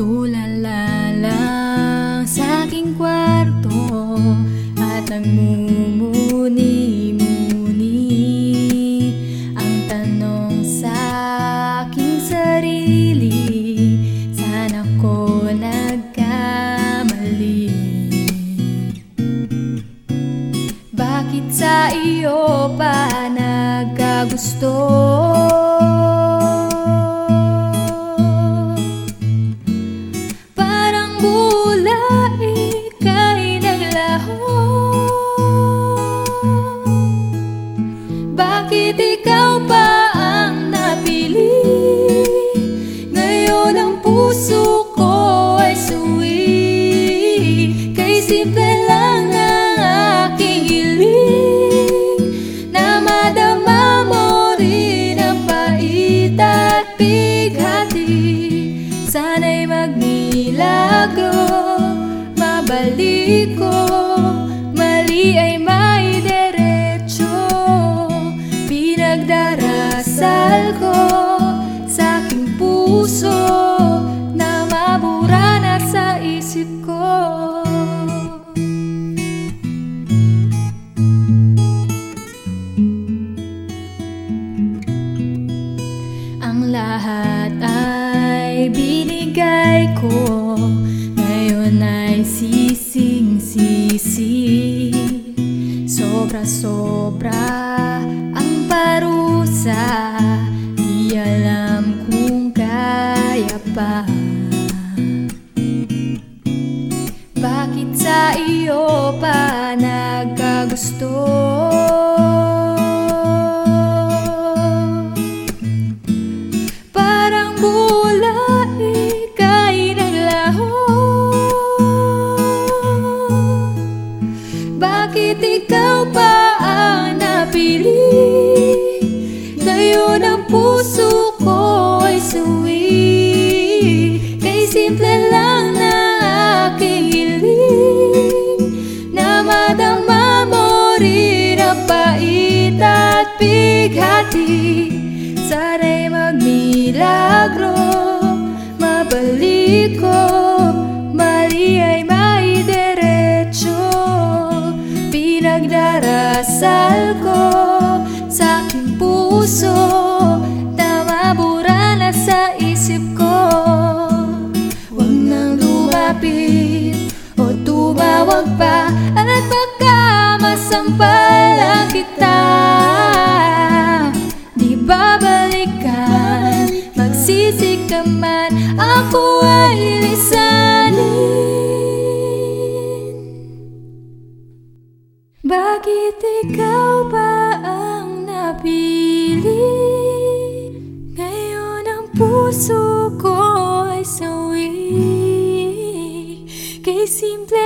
Tulala lang sa aking kwarto At nagmumuni-muni Ang tanong sa aking sarili Sana ko nagkamali Bakit sa iyo pa nagkagusto? Bakit ikaw pa ang napili? Ngayon ang puso ko ay suwi. Kay simple lang ang aking hiling. Na madama mo rin ang pait at bighati Sana'y magmilagro Mabalik ko. Mali ay may lahat ay binigay ko. Ngayon ay sising-sisi Sobra-sobra ang parusa. Di alam kung kaya pa. Bakit sa iyo pa nagkagusto? Magmilagro Mabalik ko Mali ay may derecho Pinagdarasal ko Sa aking puso ka man Ako ay lisanin Bakit ikaw ba ang napili? Ngayon ang puso ko ay sawi Kay simple